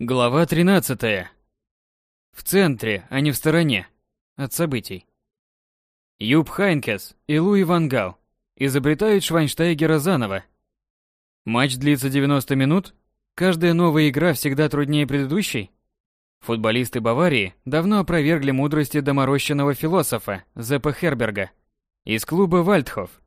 Глава 13. В центре, а не в стороне. От событий. Юб Хайнкес и Луи Вангал изобретают Швайнштайгера заново. Матч длится 90 минут? Каждая новая игра всегда труднее предыдущей? Футболисты Баварии давно опровергли мудрости доморощенного философа Зеппа Херберга из клуба Вальдхоф.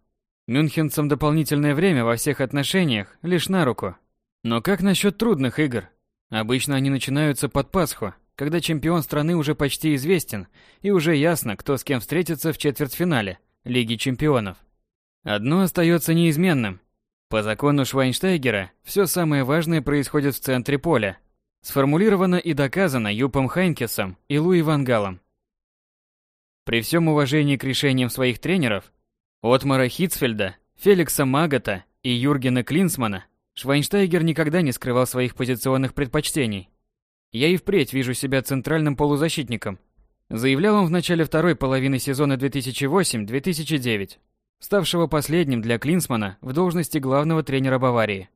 Мюнхенцам дополнительное время во всех отношениях лишь на руку. Но как насчет трудных игр? Обычно они начинаются под Пасху, когда чемпион страны уже почти известен и уже ясно, кто с кем встретится в четвертьфинале Лиги чемпионов. Одно остается неизменным. По закону Швайнштайгера все самое важное происходит в центре поля. Сформулировано и доказано Юпом Хайнкесом и Луи Вангалом. При всем уважении к решениям своих тренеров, Отмара Хитцфельда, Феликса Магата и Юргена Клинсмана, Швайнштайгер никогда не скрывал своих позиционных предпочтений. «Я и впредь вижу себя центральным полузащитником», заявлял он в начале второй половины сезона 2008-2009, ставшего последним для Клинсмана в должности главного тренера Баварии.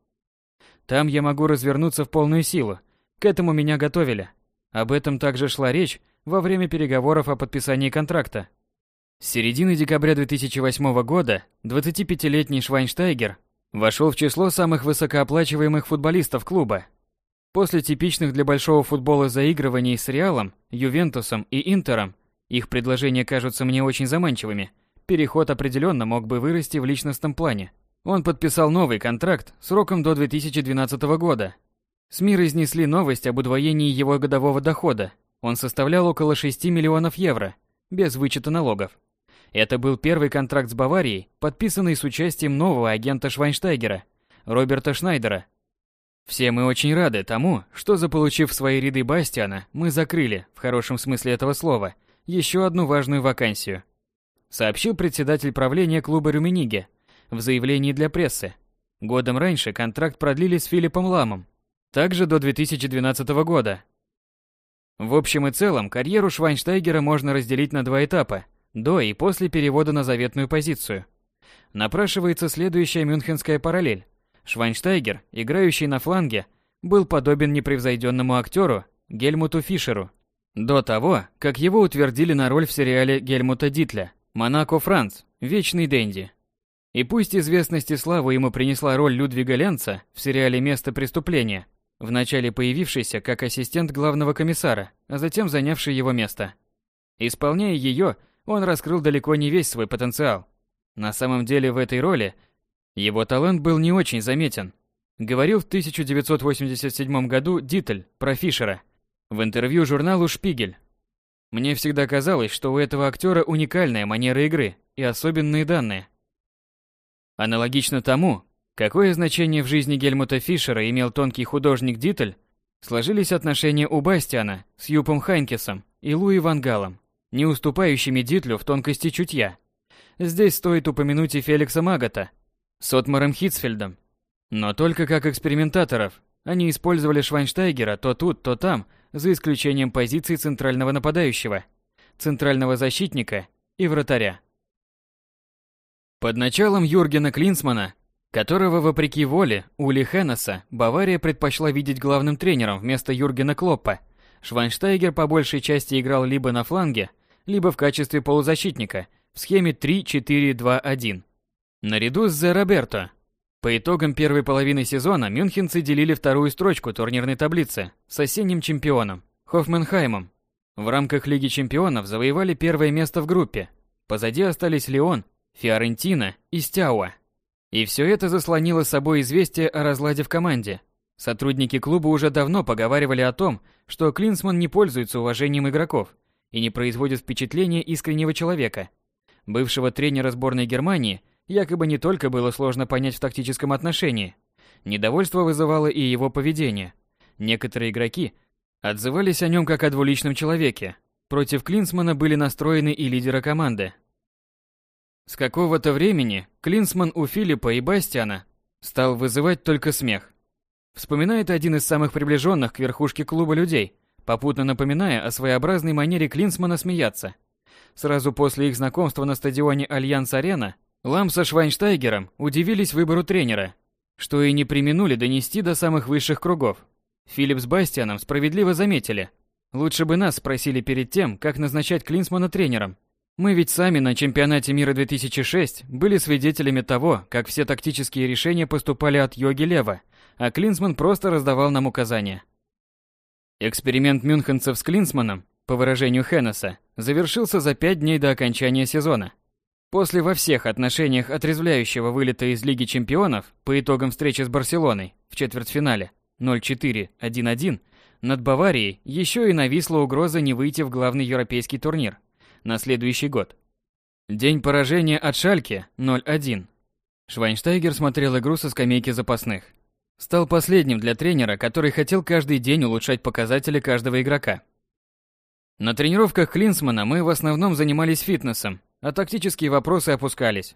«Там я могу развернуться в полную силу, к этому меня готовили. Об этом также шла речь во время переговоров о подписании контракта. С середины декабря 2008 года 25-летний Швайнштайгер Вошел в число самых высокооплачиваемых футболистов клуба. После типичных для большого футбола заигрываний с Реалом, Ювентусом и Интером, их предложения кажутся мне очень заманчивыми. Переход определенно мог бы вырасти в личностном плане. Он подписал новый контракт сроком до 2012 года. СМИ разнесли новость об удвоении его годового дохода. Он составлял около 6 миллионов евро, без вычета налогов. Это был первый контракт с Баварией, подписанный с участием нового агента Швайнштайгера, Роберта Шнайдера. Все мы очень рады тому, что заполучив свои ряды Бастиана, мы закрыли, в хорошем смысле этого слова, еще одну важную вакансию. Сообщил председатель правления клуба Рюмениге в заявлении для прессы. Годом раньше контракт продлили с Филиппом Ламом, также до 2012 года. В общем и целом, карьеру Швайнштайгера можно разделить на два этапа – до и после перевода на заветную позицию. Напрашивается следующая мюнхенская параллель. Швайнштайгер, играющий на фланге, был подобен непревзойденному актеру Гельмуту Фишеру. До того, как его утвердили на роль в сериале Гельмута Дитля «Монако Франц. Вечный Дэнди». И пусть известность и славу ему принесла роль Людвига Ленца в сериале «Место преступления», вначале появившийся как ассистент главного комиссара, а затем занявший его место. Исполняя ее, он раскрыл далеко не весь свой потенциал. На самом деле в этой роли его талант был не очень заметен. Говорил в 1987 году Диттель про Фишера в интервью журналу «Шпигель». Мне всегда казалось, что у этого актера уникальная манера игры и особенные данные. Аналогично тому, какое значение в жизни Гельмута Фишера имел тонкий художник Диттель, сложились отношения у Бастиана с Юпом Хайнкесом и Луи Вангалом не уступающими Дитлю в тонкости чутья. Здесь стоит упомянуть и Феликса Магата с Отмаром Хитцфельдом. Но только как экспериментаторов. Они использовали Швайнштайгера то тут, то там, за исключением позиций центрального нападающего, центрального защитника и вратаря. Под началом Юргена Клинсмана, которого, вопреки воле Ули Хеннеса, Бавария предпочла видеть главным тренером вместо Юргена Клоппа, Швайнштайгер по большей части играл либо на фланге, либо в качестве полузащитника в схеме 3-4-2-1. Наряду с Зе Роберто. По итогам первой половины сезона мюнхенцы делили вторую строчку турнирной таблицы с осенним чемпионом Хоффенхаймом. В рамках Лиги чемпионов завоевали первое место в группе. Позади остались Леон, Фиорентина и Стяуа. И все это заслонило собой известие о разладе в команде. Сотрудники клуба уже давно поговаривали о том, что Клинсман не пользуется уважением игроков и не производит впечатления искреннего человека. Бывшего тренера сборной Германии якобы не только было сложно понять в тактическом отношении, недовольство вызывало и его поведение. Некоторые игроки отзывались о нем как о двуличном человеке. Против Клинсмана были настроены и лидеры команды. С какого-то времени Клинсман у Филиппа и Бастиана стал вызывать только смех. Вспоминает один из самых приближенных к верхушке клуба людей, попутно напоминая о своеобразной манере Клинсмана смеяться. Сразу после их знакомства на стадионе Альянс-Арена Лам со Швайнштайгером удивились выбору тренера, что и не применули донести до самых высших кругов. Филипп с Бастианом справедливо заметили. Лучше бы нас спросили перед тем, как назначать Клинсмана тренером. Мы ведь сами на чемпионате мира 2006 были свидетелями того, как все тактические решения поступали от йоги лево, а Клинсман просто раздавал нам указания. Эксперимент мюнхенцев с Клинсманом, по выражению Хеннесса, завершился за пять дней до окончания сезона. После во всех отношениях отрезвляющего вылета из Лиги чемпионов по итогам встречи с Барселоной в четвертьфинале 0-4-1-1 над Баварией еще и нависла угроза не выйти в главный европейский турнир на следующий год. День поражения от Шальке 0-1. Швайнштайгер смотрел игру со скамейки запасных. Стал последним для тренера, который хотел каждый день улучшать показатели каждого игрока. На тренировках Клинсмана мы в основном занимались фитнесом, а тактические вопросы опускались.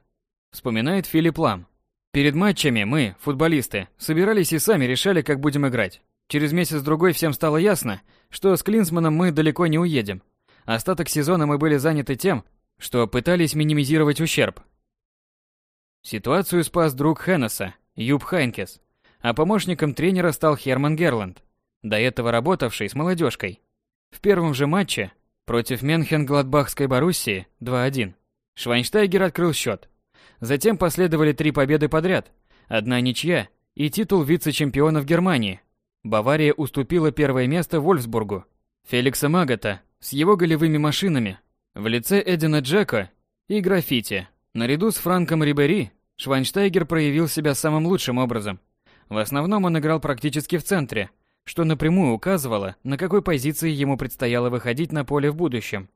Вспоминает Филипп Лам. Перед матчами мы, футболисты, собирались и сами решали, как будем играть. Через месяц-другой всем стало ясно, что с Клинсманом мы далеко не уедем. Остаток сезона мы были заняты тем, что пытались минимизировать ущерб. Ситуацию спас друг Хеннесса, Юб Хайнкес, а помощником тренера стал Херман Герланд, до этого работавший с молодежкой. В первом же матче против Менхен-Гладбахской Боруссии 2-1 Швайнштайгер открыл счет. Затем последовали три победы подряд, одна ничья и титул вице-чемпионов Германии. Бавария уступила первое место Вольфсбургу. Феликса Магата с его голевыми машинами в лице Эдина Джека и граффити. Наряду с Франком Рибери Швайнштайгер проявил себя самым лучшим образом. В основном он играл практически в центре, что напрямую указывало, на какой позиции ему предстояло выходить на поле в будущем.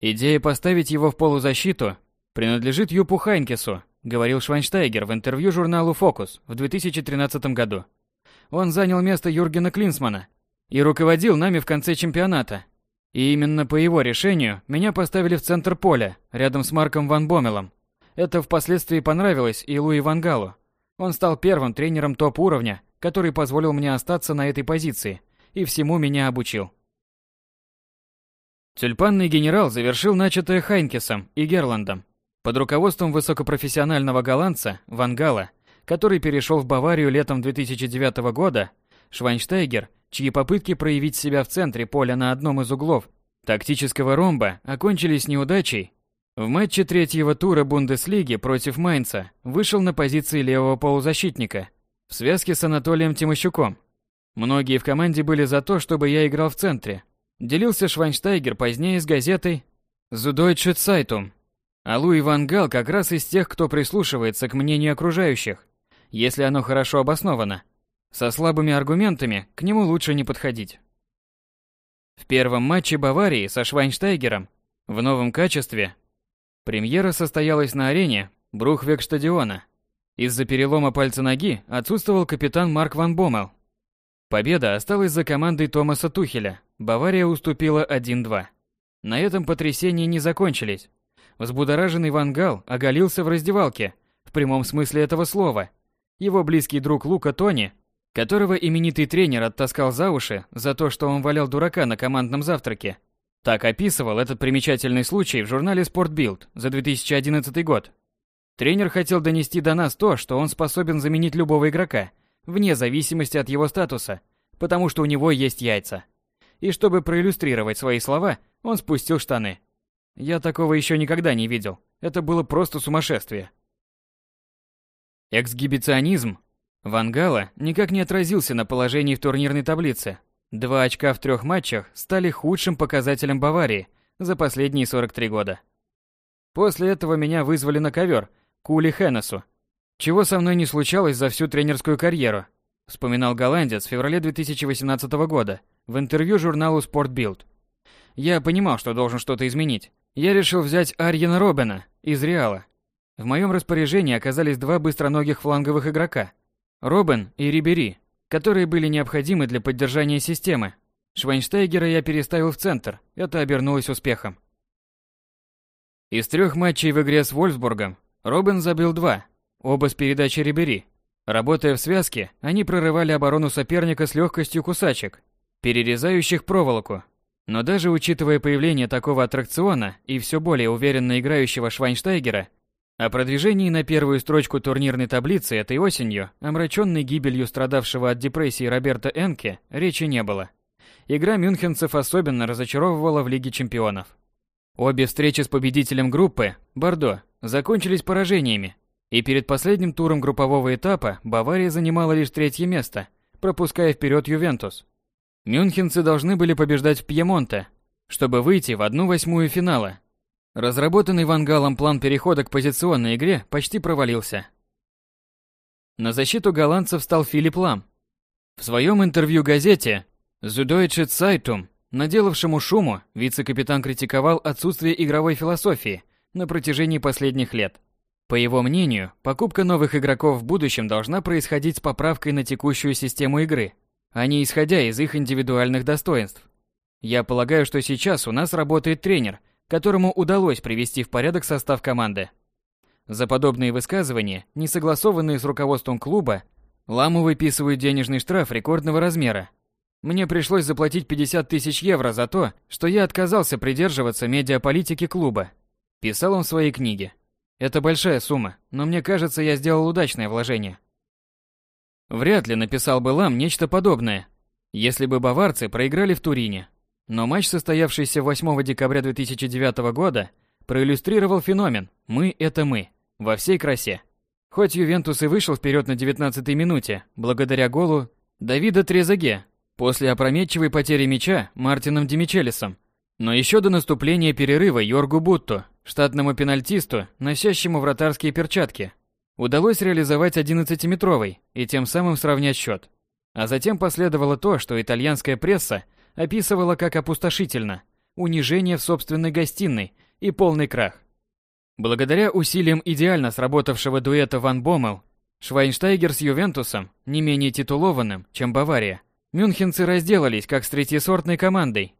Идея поставить его в полузащиту принадлежит Юпу Хайнкесу, говорил Швайнштайгер в интервью журналу «Фокус» в 2013 году. Он занял место Юргена Клинсмана и руководил нами в конце чемпионата. И именно по его решению меня поставили в центр поля, рядом с Марком Ван Бомелом. Это впоследствии понравилось и Луи Вангалу. Он стал первым тренером топ-уровня, который позволил мне остаться на этой позиции и всему меня обучил. Тюльпанный генерал завершил начатое Хайнкесом и Герландом под руководством высокопрофессионального голландца Вангала, который перешел в Баварию летом 2009 года, Швайнштайгер – чьи попытки проявить себя в центре поля на одном из углов тактического ромба окончились неудачей, в матче третьего тура Бундеслиги против Майнца вышел на позиции левого полузащитника в связке с Анатолием Тимощуком. Многие в команде были за то, чтобы я играл в центре. Делился Швайнштайгер позднее с газетой Süddeutsche Zeitung. А Луи Ван Гал как раз из тех, кто прислушивается к мнению окружающих, если оно хорошо обосновано. Со слабыми аргументами к нему лучше не подходить. В первом матче Баварии со Швайнштайгером в новом качестве премьера состоялась на арене Брухвек-стадиона. Из-за перелома пальца ноги отсутствовал капитан Марк Ван Бомел. Победа осталась за командой Томаса Тухеля. Бавария уступила 1-2. На этом потрясения не закончились. Взбудораженный Ван Гал оголился в раздевалке, в прямом смысле этого слова. Его близкий друг Лука Тони которого именитый тренер оттаскал за уши за то, что он валял дурака на командном завтраке. Так описывал этот примечательный случай в журнале Sport Bild за 2011 год. Тренер хотел донести до нас то, что он способен заменить любого игрока, вне зависимости от его статуса, потому что у него есть яйца. И чтобы проиллюстрировать свои слова, он спустил штаны. Я такого еще никогда не видел. Это было просто сумасшествие. Эксгибиционизм Вангала никак не отразился на положении в турнирной таблице. Два очка в трех матчах стали худшим показателем Баварии за последние 43 года. После этого меня вызвали на ковер к Хеннесу, чего со мной не случалось за всю тренерскую карьеру, вспоминал голландец в феврале 2018 года в интервью журналу Sport Я понимал, что должен что-то изменить. Я решил взять Арьена Робена из Реала. В моем распоряжении оказались два быстроногих фланговых игрока – Робен и Рибери, которые были необходимы для поддержания системы. Швайнштейгера я переставил в центр, это обернулось успехом. Из трех матчей в игре с Вольфсбургом Робен забил два, оба с передачи Рибери. Работая в связке, они прорывали оборону соперника с легкостью кусачек, перерезающих проволоку. Но даже учитывая появление такого аттракциона и все более уверенно играющего Швайнштайгера, О продвижении на первую строчку турнирной таблицы этой осенью, омраченной гибелью страдавшего от депрессии Роберта Энке, речи не было. Игра мюнхенцев особенно разочаровывала в Лиге чемпионов. Обе встречи с победителем группы, Бордо, закончились поражениями, и перед последним туром группового этапа Бавария занимала лишь третье место, пропуская вперед Ювентус. Мюнхенцы должны были побеждать в Пьемонте, чтобы выйти в одну восьмую финала, Разработанный Вангалом план перехода к позиционной игре почти провалился. На защиту голландцев стал Филипп Лам. В своем интервью газете Süddeutsche Zeitung, наделавшему шуму, вице-капитан критиковал отсутствие игровой философии на протяжении последних лет. По его мнению, покупка новых игроков в будущем должна происходить с поправкой на текущую систему игры, а не исходя из их индивидуальных достоинств. Я полагаю, что сейчас у нас работает тренер – которому удалось привести в порядок состав команды. За подобные высказывания, не согласованные с руководством клуба, Ламу выписывают денежный штраф рекордного размера. Мне пришлось заплатить 50 тысяч евро за то, что я отказался придерживаться медиаполитики клуба. Писал он в своей книге. Это большая сумма, но мне кажется, я сделал удачное вложение. Вряд ли написал бы Лам нечто подобное, если бы баварцы проиграли в Турине. Но матч, состоявшийся 8 декабря 2009 года, проиллюстрировал феномен «Мы – это мы» во всей красе. Хоть Ювентус и вышел вперед на 19-й минуте, благодаря голу Давида Трезаге, после опрометчивой потери мяча Мартином Демичелесом, но еще до наступления перерыва Йоргу Бутто, штатному пенальтисту, носящему вратарские перчатки, удалось реализовать 11-метровый и тем самым сравнять счет. А затем последовало то, что итальянская пресса описывала как опустошительно, унижение в собственной гостиной и полный крах. Благодаря усилиям идеально сработавшего дуэта Ван Боммел, Швайнштайгер с Ювентусом, не менее титулованным, чем Бавария, мюнхенцы разделались как с третьесортной командой.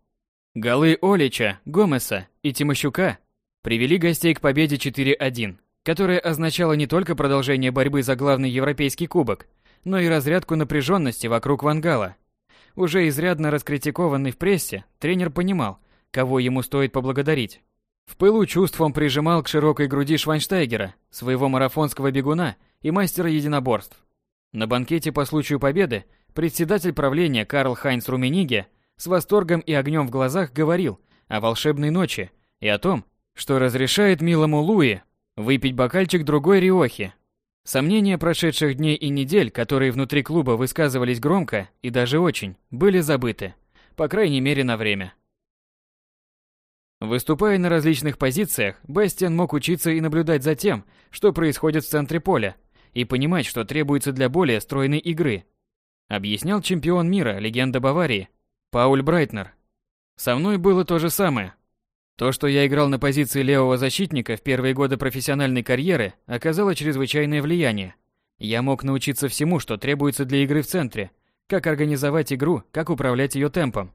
Голы Олича, Гомеса и Тимощука привели гостей к победе 4-1, которая означала не только продолжение борьбы за главный европейский кубок, но и разрядку напряженности вокруг Вангала – уже изрядно раскритикованный в прессе, тренер понимал, кого ему стоит поблагодарить. В пылу чувств он прижимал к широкой груди Швайнштайгера, своего марафонского бегуна и мастера единоборств. На банкете по случаю победы председатель правления Карл Хайнц Румениге с восторгом и огнем в глазах говорил о волшебной ночи и о том, что разрешает милому Луи выпить бокальчик другой риохи, Сомнения прошедших дней и недель, которые внутри клуба высказывались громко и даже очень, были забыты, по крайней мере на время. Выступая на различных позициях, Бастиан мог учиться и наблюдать за тем, что происходит в центре поля, и понимать, что требуется для более стройной игры. Объяснял чемпион мира, легенда Баварии, Пауль Брайтнер. Со мной было то же самое, то, что я играл на позиции левого защитника в первые годы профессиональной карьеры, оказало чрезвычайное влияние. Я мог научиться всему, что требуется для игры в центре, как организовать игру, как управлять ее темпом.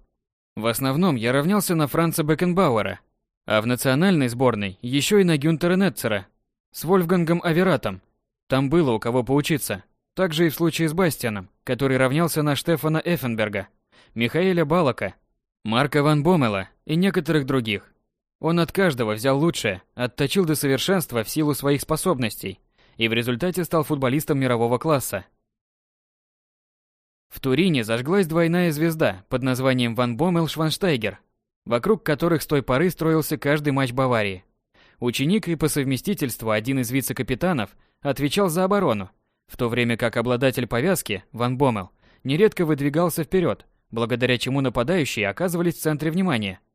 В основном я равнялся на Франца Бекенбауэра, а в национальной сборной еще и на Гюнтера Нетцера с Вольфгангом Авератом. Там было у кого поучиться. Также и в случае с Бастианом, который равнялся на Штефана Эффенберга, Михаэля Балака, Марка Ван Бомела и некоторых других. Он от каждого взял лучшее, отточил до совершенства в силу своих способностей и в результате стал футболистом мирового класса. В Турине зажглась двойная звезда под названием Ван Боммел Шванштайгер, вокруг которых с той поры строился каждый матч Баварии. Ученик и по совместительству один из вице-капитанов отвечал за оборону, в то время как обладатель повязки, Ван Боммел, нередко выдвигался вперед, благодаря чему нападающие оказывались в центре внимания –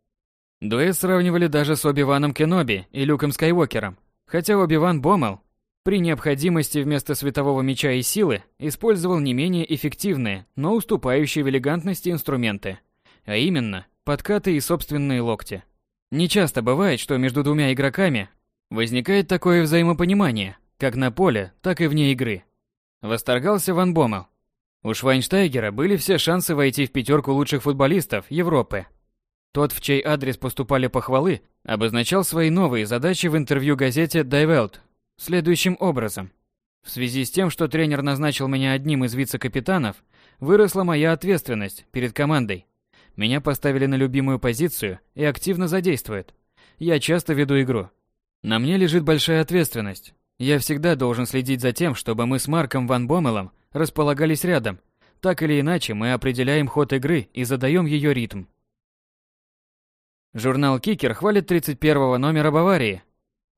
Дуэт сравнивали даже с Оби-Ваном Кеноби и Люком Скайуокером, хотя Оби-Ван Боммел при необходимости вместо светового меча и силы использовал не менее эффективные, но уступающие в элегантности инструменты, а именно подкаты и собственные локти. Не часто бывает, что между двумя игроками возникает такое взаимопонимание, как на поле, так и вне игры. Восторгался Ван Боммел. У Швайнштайгера были все шансы войти в пятерку лучших футболистов Европы тот, в чей адрес поступали похвалы, обозначал свои новые задачи в интервью газете Die Welt следующим образом. В связи с тем, что тренер назначил меня одним из вице-капитанов, выросла моя ответственность перед командой. Меня поставили на любимую позицию и активно задействуют. Я часто веду игру. На мне лежит большая ответственность. Я всегда должен следить за тем, чтобы мы с Марком Ван Бомелом располагались рядом. Так или иначе, мы определяем ход игры и задаем ее ритм. Журнал «Кикер» хвалит 31-го номера Баварии.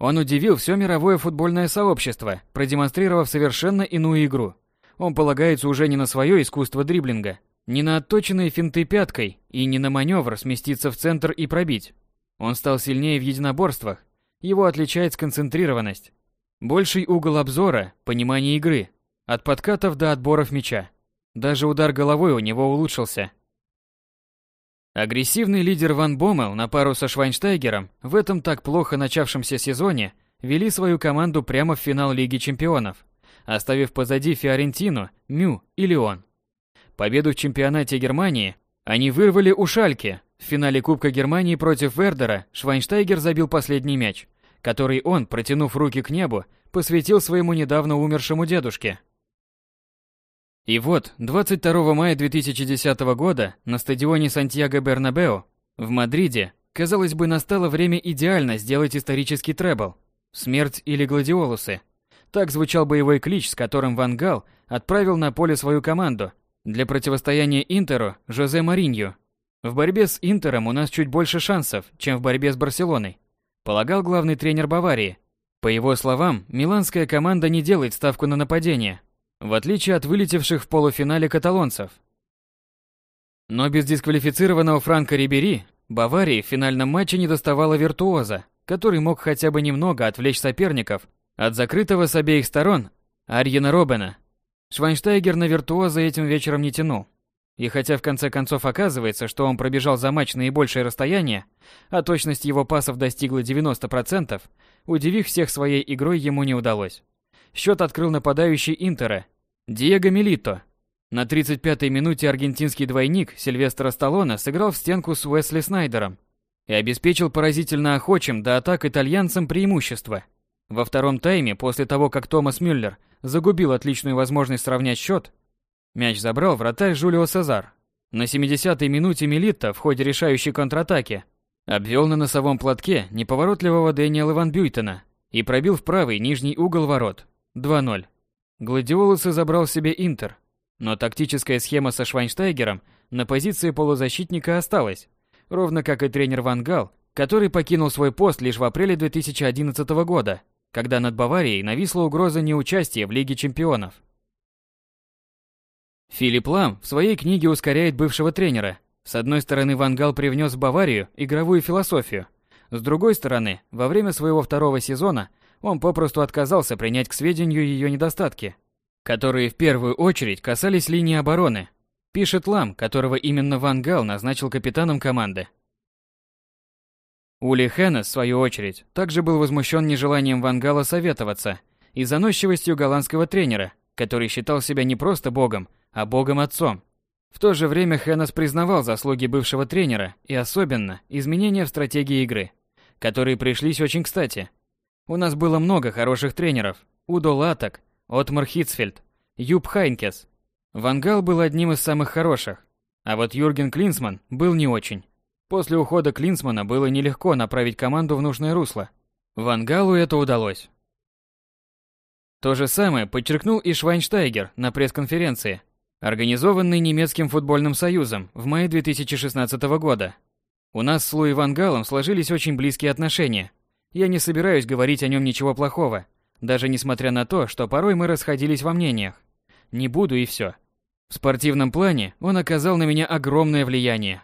Он удивил все мировое футбольное сообщество, продемонстрировав совершенно иную игру. Он полагается уже не на свое искусство дриблинга, не на отточенные финты пяткой и не на маневр сместиться в центр и пробить. Он стал сильнее в единоборствах. Его отличает сконцентрированность. Больший угол обзора, понимание игры. От подкатов до отборов мяча. Даже удар головой у него улучшился. Агрессивный лидер Ван Боммел на пару со Швайнштайгером в этом так плохо начавшемся сезоне вели свою команду прямо в финал Лиги Чемпионов, оставив позади Фиорентину, Мю и Лион. Победу в чемпионате Германии они вырвали у Шальки. В финале Кубка Германии против Вердера Швайнштайгер забил последний мяч, который он, протянув руки к небу, посвятил своему недавно умершему дедушке. И вот, 22 мая 2010 года на стадионе Сантьяго Бернабео в Мадриде, казалось бы, настало время идеально сделать исторический требл «Смерть или гладиолусы». Так звучал боевой клич, с которым Ван Гал отправил на поле свою команду для противостояния Интеру Жозе Маринью. В борьбе с Интером у нас чуть больше шансов, чем в борьбе с Барселоной, полагал главный тренер Баварии. По его словам, миланская команда не делает ставку на нападение, в отличие от вылетевших в полуфинале каталонцев. Но без дисквалифицированного Франка Рибери Баварии в финальном матче не доставало виртуоза, который мог хотя бы немного отвлечь соперников от закрытого с обеих сторон Арьена Робена. Швайнштайгер на виртуоза этим вечером не тянул. И хотя в конце концов оказывается, что он пробежал за матч наибольшее расстояние, а точность его пасов достигла 90%, удивив всех своей игрой ему не удалось. Счет открыл нападающий Интера Диего Милито. На 35-й минуте аргентинский двойник Сильвестра Сталлоне сыграл в стенку с Уэсли Снайдером и обеспечил поразительно охочим до атак итальянцам преимущество. Во втором тайме, после того, как Томас Мюллер загубил отличную возможность сравнять счет, мяч забрал вратарь Жулио Сезар. На 70-й минуте Милитто в ходе решающей контратаки обвел на носовом платке неповоротливого Дэниела Ван Бюйтена и пробил в правый нижний угол ворот. 2-0. Гладиолусы забрал себе Интер, но тактическая схема со Швайнштайгером на позиции полузащитника осталась, ровно как и тренер Ван Гал, который покинул свой пост лишь в апреле 2011 года, когда над Баварией нависла угроза неучастия в Лиге чемпионов. Филипп Лам в своей книге ускоряет бывшего тренера. С одной стороны, Ван Гал привнес в Баварию игровую философию. С другой стороны, во время своего второго сезона он попросту отказался принять к сведению ее недостатки, которые в первую очередь касались линии обороны, пишет Лам, которого именно Ван Гал назначил капитаном команды. Ули Хеннес, в свою очередь, также был возмущен нежеланием Ван Гала советоваться и заносчивостью голландского тренера, который считал себя не просто богом, а богом-отцом. В то же время Хеннес признавал заслуги бывшего тренера и особенно изменения в стратегии игры, которые пришлись очень кстати – у нас было много хороших тренеров. Удо Латок, Отмар Хитцфельд, Юб Хайнкес. Вангал был одним из самых хороших. А вот Юрген Клинсман был не очень. После ухода Клинсмана было нелегко направить команду в нужное русло. Вангалу это удалось. То же самое подчеркнул и Швайнштайгер на пресс-конференции, организованной немецким футбольным союзом в мае 2016 года. У нас с Луи Вангалом сложились очень близкие отношения, я не собираюсь говорить о нем ничего плохого, даже несмотря на то, что порой мы расходились во мнениях. Не буду и все. В спортивном плане он оказал на меня огромное влияние.